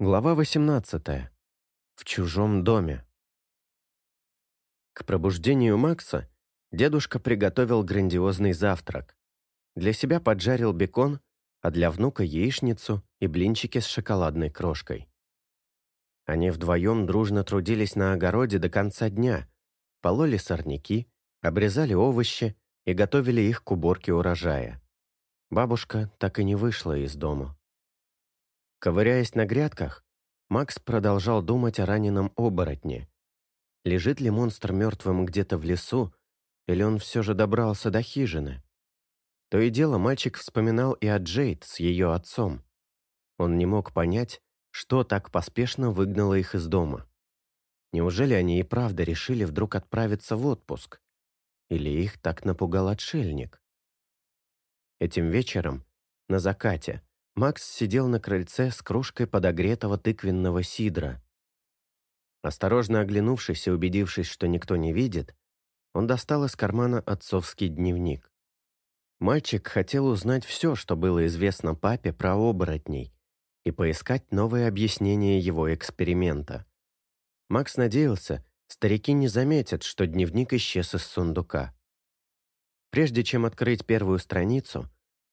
Глава 18. В чужом доме. К пробуждению Макса дедушка приготовил грандиозный завтрак. Для себя поджарил бекон, а для внука яичницу и блинчики с шоколадной крошкой. Они вдвоем дружно трудились на огороде до конца дня, пололи сорняки, обрезали овощи и готовили их к уборке урожая. Бабушка так и не вышла из дома. Ковыряясь на грядках, Макс продолжал думать о раненом оборотне. Лежит ли монстр мертвым где-то в лесу, или он все же добрался до хижины? То и дело мальчик вспоминал и о Джейд с ее отцом. Он не мог понять, что так поспешно выгнало их из дома. Неужели они и правда решили вдруг отправиться в отпуск? Или их так напугал отшельник? Этим вечером, на закате, Макс сидел на крыльце с кружкой подогретого тыквенного сидра. Осторожно оглянувшись и убедившись, что никто не видит, он достал из кармана отцовский дневник. Мальчик хотел узнать все, что было известно папе про оборотней, и поискать новые объяснения его эксперимента. Макс надеялся, старики не заметят, что дневник исчез из сундука. Прежде чем открыть первую страницу,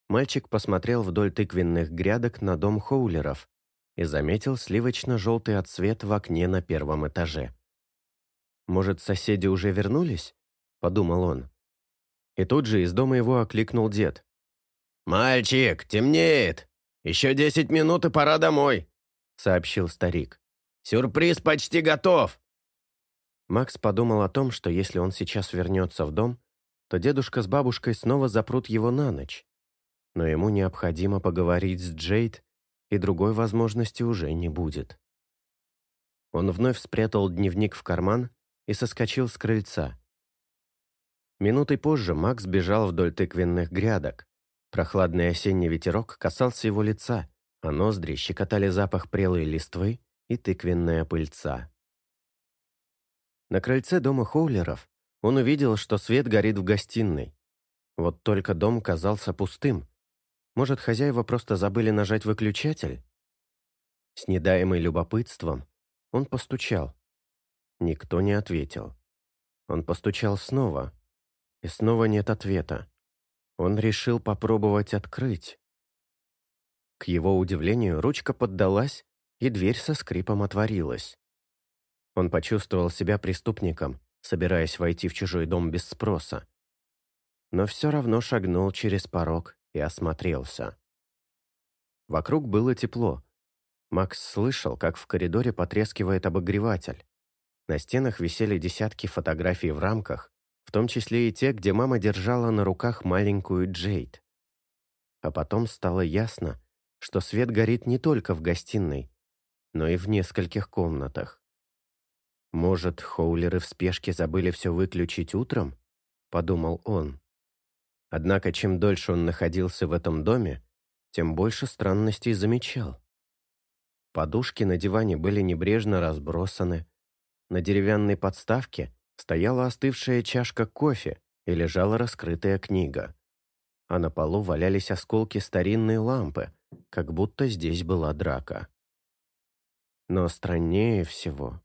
мальчик посмотрел вдоль тыквенных грядок на дом Хоулеров и заметил сливочно-желтый отсвет в окне на первом этаже. «Может, соседи уже вернулись?» – подумал он. И тут же из дома его окликнул дед. «Мальчик, темнеет! Еще десять минут и пора домой!» – сообщил старик. «Сюрприз почти готов!» Макс подумал о том, что если он сейчас вернется в дом, то дедушка с бабушкой снова запрут его на ночь но ему необходимо поговорить с Джейд, и другой возможности уже не будет. Он вновь спрятал дневник в карман и соскочил с крыльца. Минутой позже Макс бежал вдоль тыквенных грядок. Прохладный осенний ветерок касался его лица, а ноздри щекотали запах прелой листвы и тыквенная пыльца. На крыльце дома Хоулеров он увидел, что свет горит в гостиной. Вот только дом казался пустым, может, хозяева просто забыли нажать выключатель? С недаемой любопытством он постучал. Никто не ответил. Он постучал снова, и снова нет ответа. Он решил попробовать открыть. К его удивлению, ручка поддалась, и дверь со скрипом отворилась. Он почувствовал себя преступником, собираясь войти в чужой дом без спроса. Но все равно шагнул через порог и осмотрелся. Вокруг было тепло. Макс слышал, как в коридоре потрескивает обогреватель. На стенах висели десятки фотографий в рамках, в том числе и те, где мама держала на руках маленькую Джейд. А потом стало ясно, что свет горит не только в гостиной, но и в нескольких комнатах. «Может, Хоулеры в спешке забыли все выключить утром?» — подумал он. Однако чем дольше он находился в этом доме, тем больше странностей замечал. Подушки на диване были небрежно разбросаны. На деревянной подставке стояла остывшая чашка кофе и лежала раскрытая книга. А на полу валялись осколки старинной лампы, как будто здесь была драка. Но страннее всего.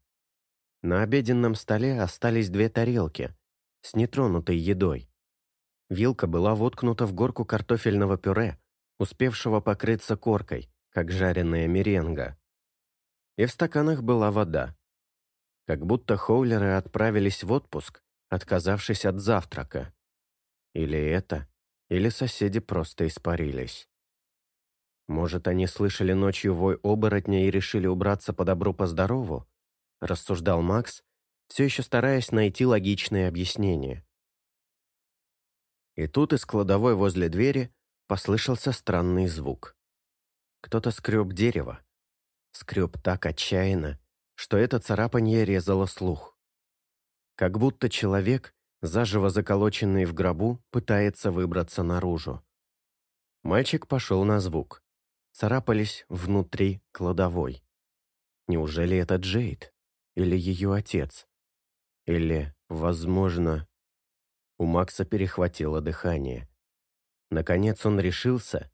На обеденном столе остались две тарелки с нетронутой едой. Вилка была воткнута в горку картофельного пюре, успевшего покрыться коркой, как жареная меренга. И в стаканах была вода. Как будто хоулеры отправились в отпуск, отказавшись от завтрака. Или это, или соседи просто испарились. Может, они слышали ночью вой оборотня и решили убраться по добру по здорову? Рассуждал Макс, все еще стараясь найти логичное объяснение. И тут из кладовой возле двери послышался странный звук. Кто-то скреб дерево. Скреб так отчаянно, что это царапанье резало слух. Как будто человек, заживо заколоченный в гробу, пытается выбраться наружу. Мальчик пошел на звук. Царапались внутри кладовой. Неужели это Джейд? Или ее отец? Или, возможно, у Макса перехватило дыхание. Наконец он решился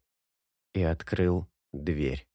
и открыл дверь.